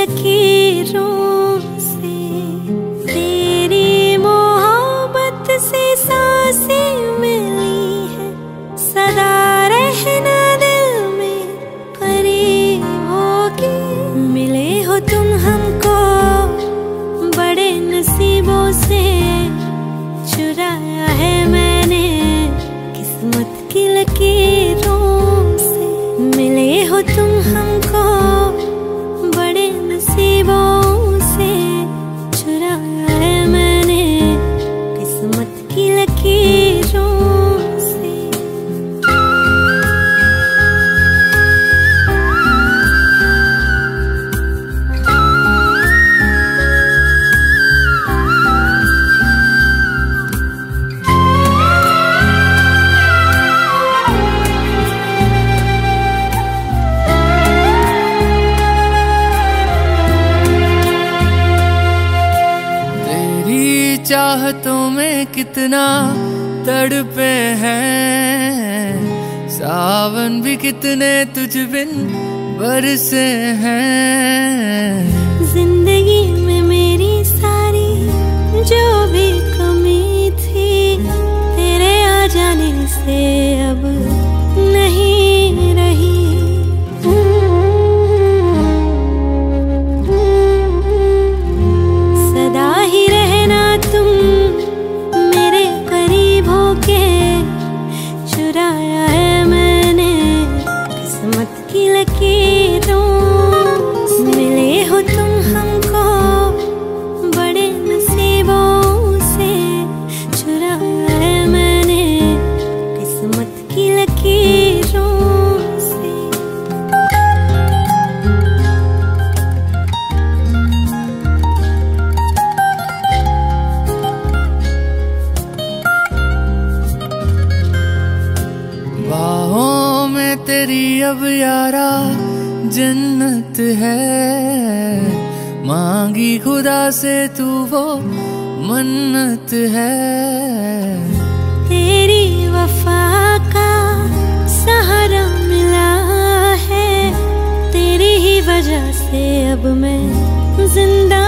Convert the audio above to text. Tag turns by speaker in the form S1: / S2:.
S1: लकीरों से, तेरी मोहब्बत से साँसें मिली है। सदा रहना दिल में करीब होके मिले हो तुम हमको
S2: चाहतों में कितना तड़पे हैं। सावन भी कितने तुझ बिन बरसे हैं। तेरी अब यारा जन्नत है। मांगी खुदा से तू वो मन्नत है।
S1: तेरी वफा का सहारा मिला है। तेरी ही वजह से अब मैं ज़िंदा